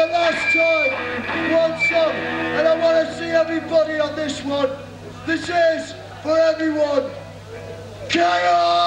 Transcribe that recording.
the last time, one song, and I want to see everybody on this one. This is for everyone. Chaos!